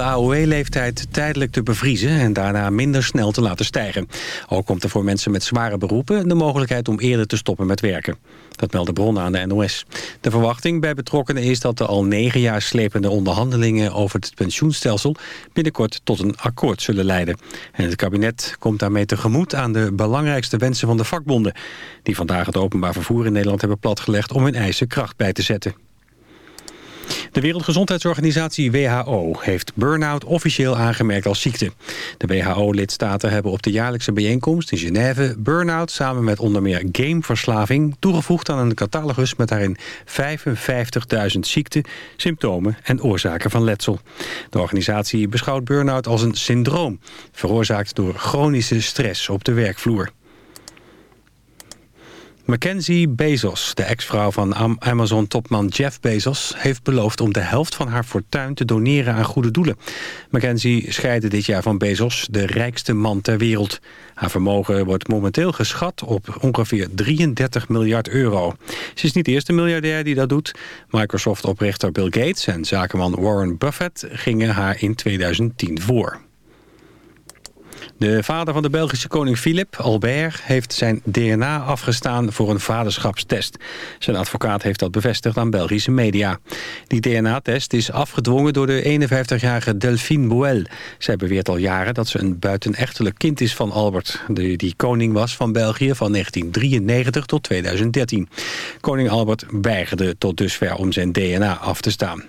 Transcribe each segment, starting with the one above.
de AOW-leeftijd tijdelijk te bevriezen... en daarna minder snel te laten stijgen. Ook komt er voor mensen met zware beroepen... de mogelijkheid om eerder te stoppen met werken. Dat melden bronnen aan de NOS. De verwachting bij betrokkenen is dat de al negen jaar slepende onderhandelingen... over het pensioenstelsel binnenkort tot een akkoord zullen leiden. En het kabinet komt daarmee tegemoet aan de belangrijkste wensen van de vakbonden... die vandaag het openbaar vervoer in Nederland hebben platgelegd... om hun eisen kracht bij te zetten. De Wereldgezondheidsorganisatie WHO heeft burn-out officieel aangemerkt als ziekte. De WHO-lidstaten hebben op de jaarlijkse bijeenkomst in Genève burn-out samen met onder meer gameverslaving toegevoegd aan een catalogus met daarin 55.000 ziekten, symptomen en oorzaken van letsel. De organisatie beschouwt burn-out als een syndroom, veroorzaakt door chronische stress op de werkvloer. Mackenzie Bezos, de ex-vrouw van Amazon-topman Jeff Bezos... heeft beloofd om de helft van haar fortuin te doneren aan goede doelen. Mackenzie scheidde dit jaar van Bezos, de rijkste man ter wereld. Haar vermogen wordt momenteel geschat op ongeveer 33 miljard euro. Ze is niet de eerste miljardair die dat doet. Microsoft-oprichter Bill Gates en zakenman Warren Buffett gingen haar in 2010 voor. De vader van de Belgische koning Filip, Albert, heeft zijn DNA afgestaan voor een vaderschapstest. Zijn advocaat heeft dat bevestigd aan Belgische media. Die DNA-test is afgedwongen door de 51-jarige Delphine Boel. Zij beweert al jaren dat ze een buitenechtelijk kind is van Albert, die, die koning was van België van 1993 tot 2013. Koning Albert weigerde tot dusver om zijn DNA af te staan.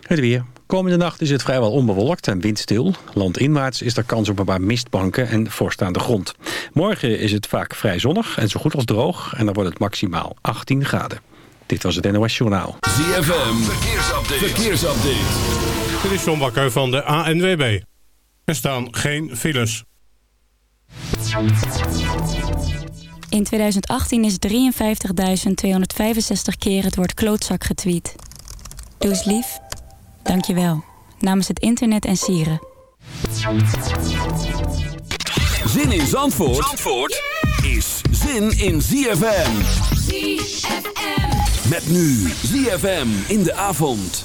Het weer. Komende nacht is het vrijwel onbewolkt en windstil. Landinwaarts is er kans op een paar mistbanken en vorst aan de grond. Morgen is het vaak vrij zonnig en zo goed als droog. En dan wordt het maximaal 18 graden. Dit was het NOS Journaal. ZFM, verkeersupdate. verkeersupdate. Dit is John Bakker van de ANWB. Er staan geen files. In 2018 is 53.265 keer het woord klootzak getweet. Doe eens lief. Dankjewel. Namens het internet en sieren. Zin in Zandvoort, Zandvoort is zin in ZFM. ZFM. Met nu ZFM in de avond.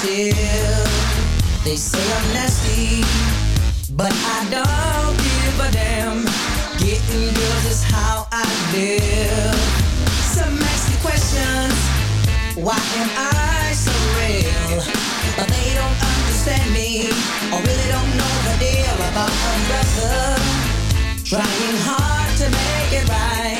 still They say I'm nasty But I don't give a damn. Getting girls is how I live. Some ask questions Why am I so real? But they don't understand me Or really don't know the deal about a brother Trying hard to make it right.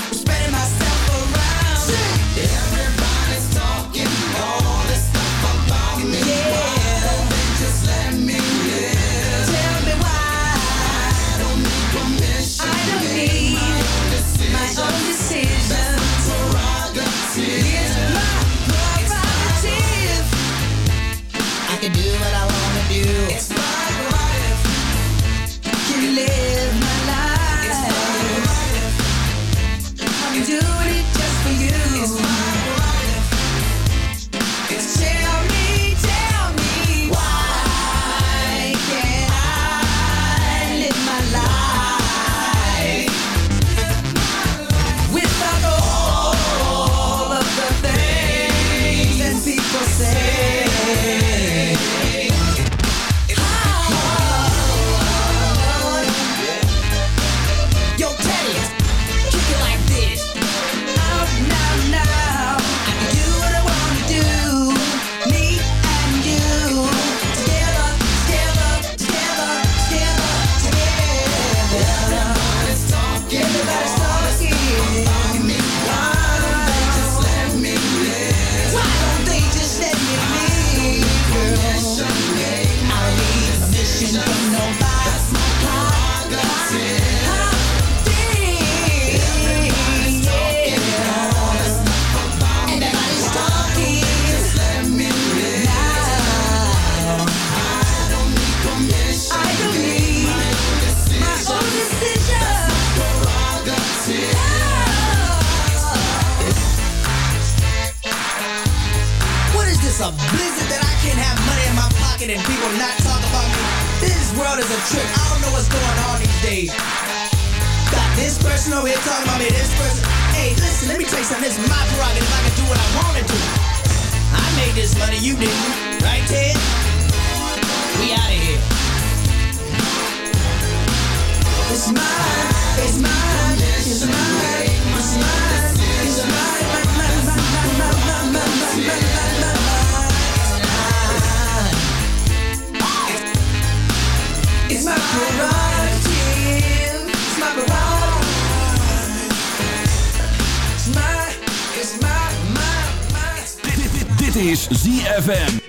is ZFM.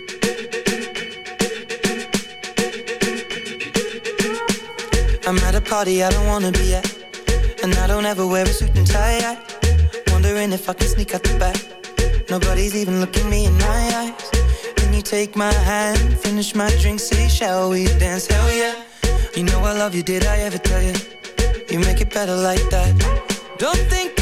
I'm at a party I don't wanna be at, and I don't ever wear a suit and tie. At. Wondering if I can sneak out the back. Nobody's even looking me in my eyes. Can you take my hand, finish my drink, say shall we dance? Hell yeah. You know I love you, did I ever tell you? You make it better like that. Don't think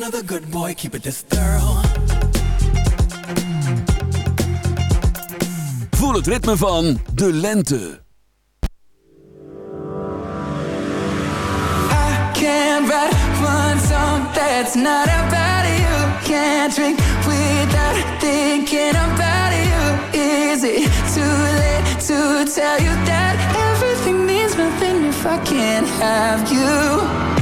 the good boy, keep it this thorough. Voel het ritme van de lente. I can't write one song that's not about you. Can't drink without thinking about you. Is it too late to tell you that everything means nothing if I can't have you?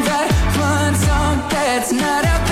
Write one song that's not about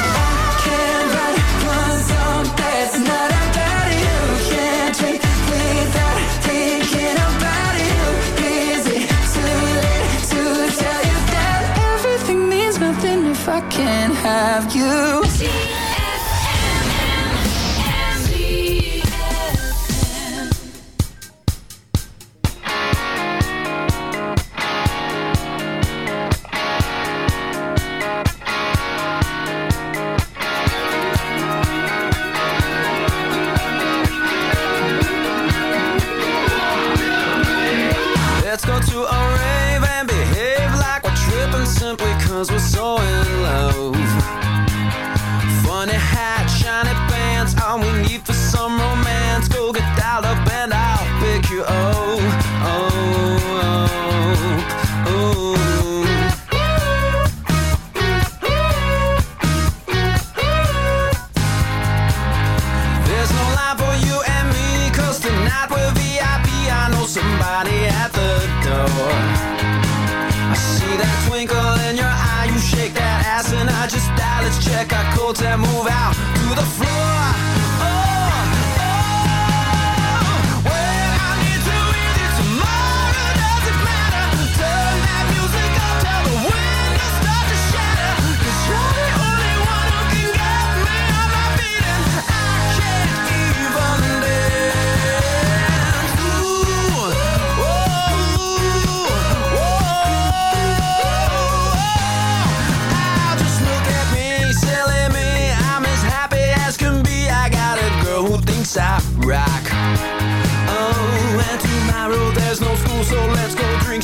Have you? Let's go to a rave and behave like we're tripping simply cause we're so in. Funny hat,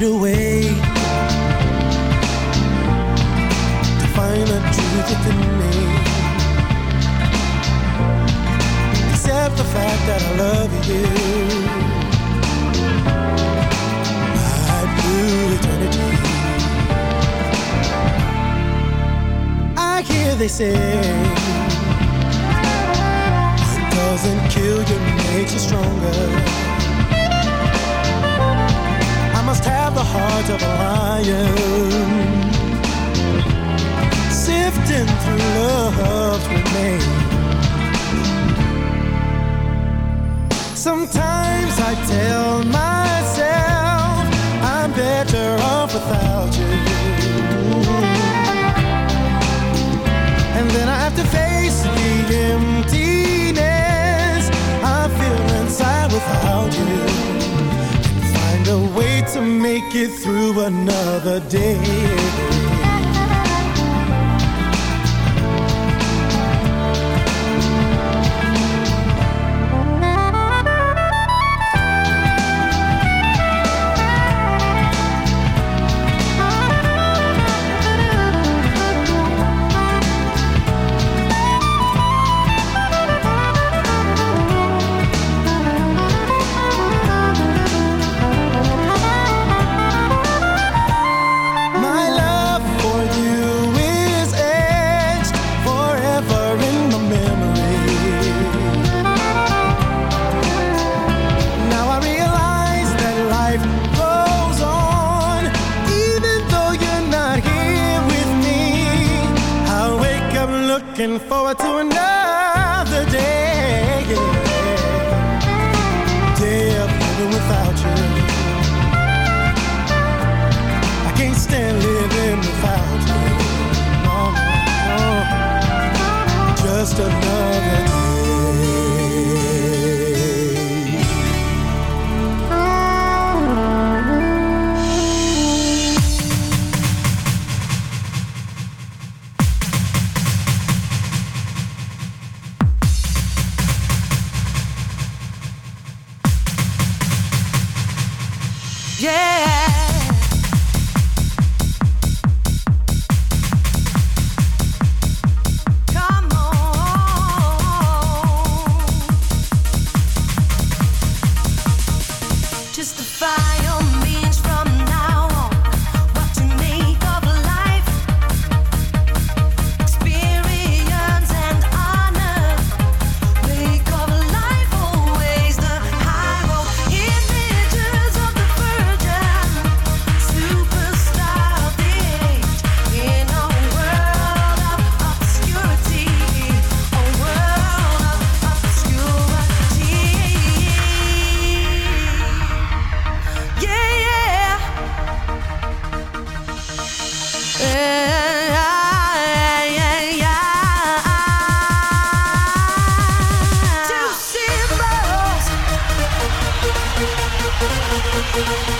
I need a way to find the truth within me. Accept the fact that I love you. My blue eternity. I hear they say what doesn't kill you makes you stronger. Must have the heart of a lion. Sifting through love's remains. Sometimes I tell myself I'm better off without you. And then I have to face way to make it through another day. Say